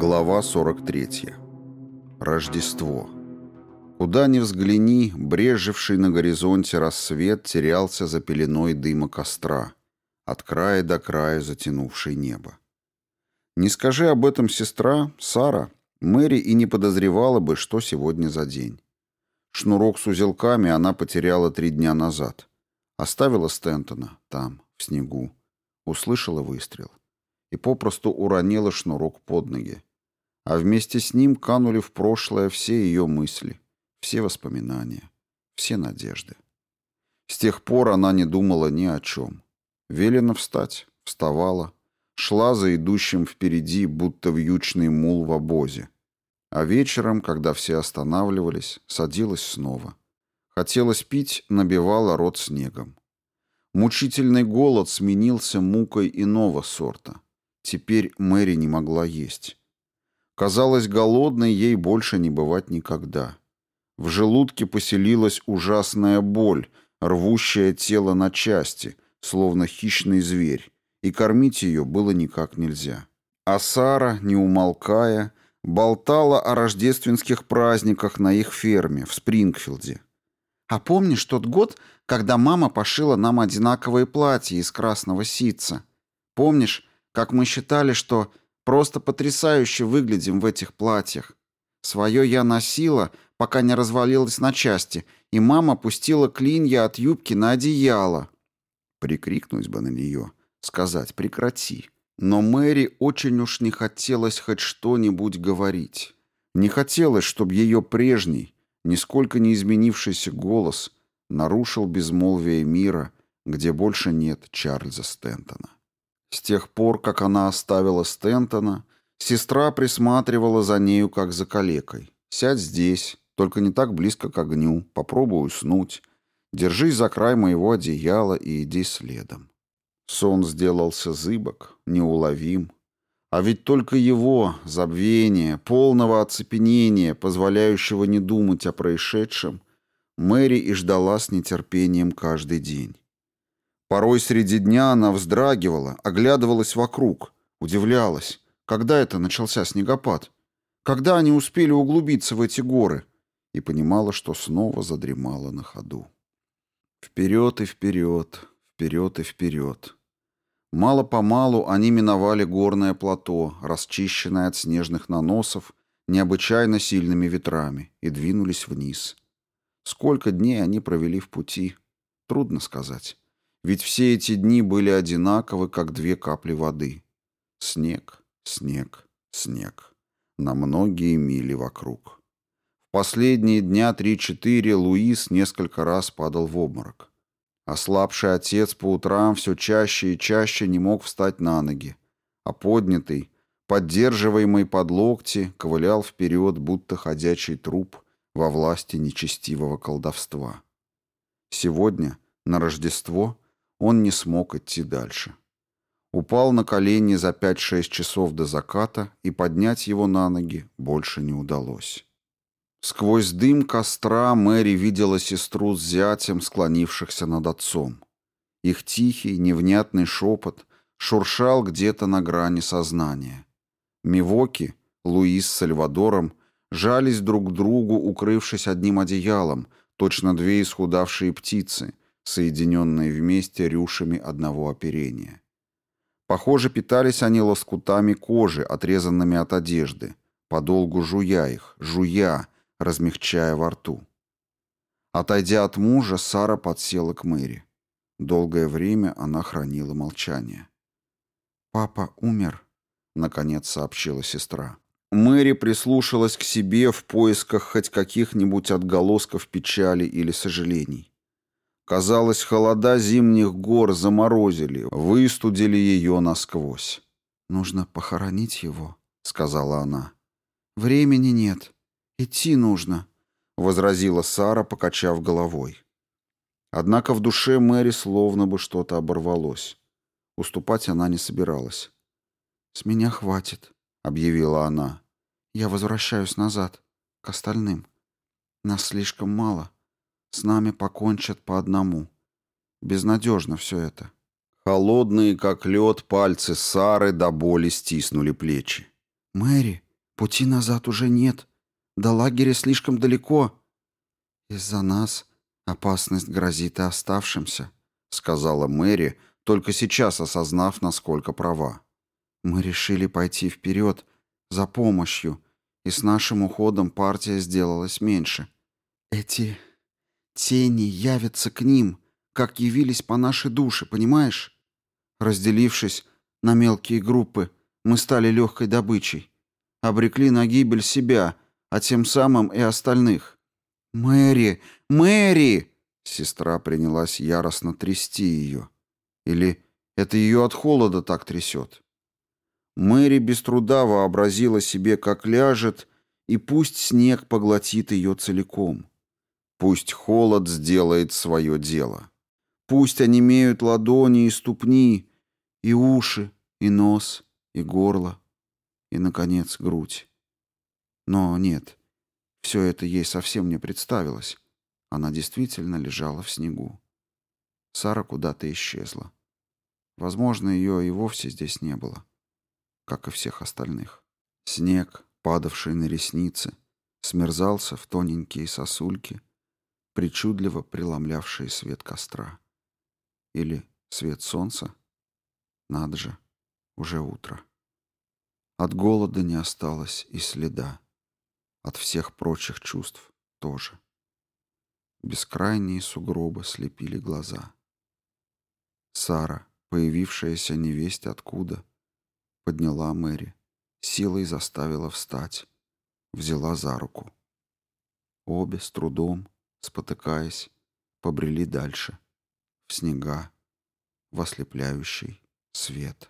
Глава 43. Рождество. Куда ни взгляни, брежевший на горизонте рассвет терялся за пеленой дыма костра, от края до края затянувший небо. Не скажи об этом сестра, Сара, Мэри и не подозревала бы, что сегодня за день. Шнурок с узелками она потеряла три дня назад. Оставила Стентона там, в снегу. Услышала выстрел и попросту уронила шнурок под ноги. А вместе с ним канули в прошлое все ее мысли, все воспоминания, все надежды. С тех пор она не думала ни о чем. Велено встать, вставала, шла за идущим впереди, будто вьючный мул в обозе. А вечером, когда все останавливались, садилась снова. Хотелось пить, набивала рот снегом. Мучительный голод сменился мукой иного сорта — Теперь Мэри не могла есть. Казалось, голодной ей больше не бывать никогда. В желудке поселилась ужасная боль, рвущая тело на части, словно хищный зверь, и кормить ее было никак нельзя. А Сара, не умолкая, болтала о рождественских праздниках на их ферме в Спрингфилде. «А помнишь тот год, когда мама пошила нам одинаковые платья из красного ситца? Помнишь, как мы считали, что просто потрясающе выглядим в этих платьях. Свое я носила, пока не развалилась на части, и мама пустила клинья от юбки на одеяло. Прикрикнуть бы на нее, сказать «прекрати». Но Мэри очень уж не хотелось хоть что-нибудь говорить. Не хотелось, чтобы ее прежний, нисколько не изменившийся голос нарушил безмолвие мира, где больше нет Чарльза Стентона. С тех пор, как она оставила Стентона, сестра присматривала за нею, как за калекой. «Сядь здесь, только не так близко к огню, попробуй уснуть. Держись за край моего одеяла и иди следом». Сон сделался зыбок, неуловим. А ведь только его, забвение, полного оцепенения, позволяющего не думать о происшедшем, Мэри и ждала с нетерпением каждый день. Порой среди дня она вздрагивала, оглядывалась вокруг, удивлялась, когда это начался снегопад, когда они успели углубиться в эти горы, и понимала, что снова задремала на ходу. Вперед и вперед, вперед и вперед. Мало-помалу они миновали горное плато, расчищенное от снежных наносов, необычайно сильными ветрами, и двинулись вниз. Сколько дней они провели в пути, трудно сказать. Ведь все эти дни были одинаковы, как две капли воды. Снег, снег, снег. На многие мили вокруг. В последние дня три-четыре Луис несколько раз падал в обморок. Ослабший отец по утрам все чаще и чаще не мог встать на ноги, а поднятый, поддерживаемый под локти, ковылял вперед, будто ходячий труп во власти нечестивого колдовства. Сегодня, на Рождество, он не смог идти дальше. Упал на колени за 5-6 часов до заката, и поднять его на ноги больше не удалось. Сквозь дым костра Мэри видела сестру с зятем, склонившихся над отцом. Их тихий, невнятный шепот шуршал где-то на грани сознания. Мивоки, Луис с Сальвадором, жались друг к другу, укрывшись одним одеялом, точно две исхудавшие птицы — соединенные вместе рюшами одного оперения. Похоже, питались они лоскутами кожи, отрезанными от одежды, подолгу жуя их, жуя, размягчая во рту. Отойдя от мужа, Сара подсела к Мэри. Долгое время она хранила молчание. «Папа умер», — наконец сообщила сестра. Мэри прислушалась к себе в поисках хоть каких-нибудь отголосков печали или сожалений. Казалось, холода зимних гор заморозили, выстудили ее насквозь. «Нужно похоронить его», — сказала она. «Времени нет. Идти нужно», — возразила Сара, покачав головой. Однако в душе Мэри словно бы что-то оборвалось. Уступать она не собиралась. «С меня хватит», — объявила она. «Я возвращаюсь назад, к остальным. Нас слишком мало». С нами покончат по одному. Безнадежно все это. Холодные, как лед, пальцы Сары до боли стиснули плечи. «Мэри», Пути назад уже нет. До лагеря слишком далеко. Из-за нас опасность грозит и оставшимся, сказала Мэри, только сейчас осознав, насколько права. Мы решили пойти вперед за помощью, и с нашим уходом партия сделалась меньше. Эти тени явятся к ним, как явились по нашей душе, понимаешь? Разделившись на мелкие группы, мы стали легкой добычей. Обрекли на гибель себя, а тем самым и остальных. «Мэри! Мэри!» Сестра принялась яростно трясти ее. Или это ее от холода так трясет? Мэри без труда вообразила себе, как ляжет, и пусть снег поглотит ее целиком. Пусть холод сделает свое дело. Пусть онемеют ладони и ступни, и уши, и нос, и горло, и, наконец, грудь. Но нет, все это ей совсем не представилось. Она действительно лежала в снегу. Сара куда-то исчезла. Возможно, ее и вовсе здесь не было как и всех остальных. Снег, падавший на ресницы, смерзался в тоненькие сосульки, причудливо преломлявшие свет костра. Или свет солнца. Надо же, уже утро. От голода не осталось и следа. От всех прочих чувств тоже. Бескрайние сугробы слепили глаза. Сара, появившаяся невесть откуда, подняла Мэри, силой заставила встать, взяла за руку. Обе с трудом, спотыкаясь, побрели дальше, в снега, в ослепляющий свет.